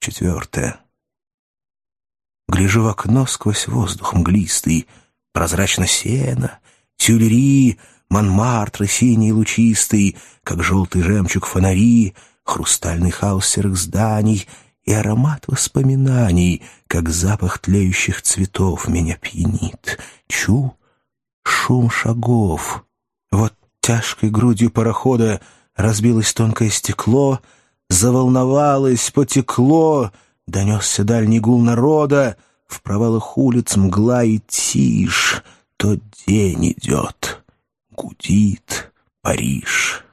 Четвертое. Гляжу в окно сквозь воздух мглистый, Прозрачно сено, тюлери, Монмартры синий лучистый, Как желтый жемчуг фонари, Хрустальный хаос серых зданий И аромат воспоминаний, Как запах тлеющих цветов Меня пьянит. Чу шум шагов. Вот тяжкой грудью парохода Разбилось тонкое стекло, Заволновалось, потекло — Донесся дальний гул народа, В провалах улиц мгла и тишь. То день идет, гудит Париж.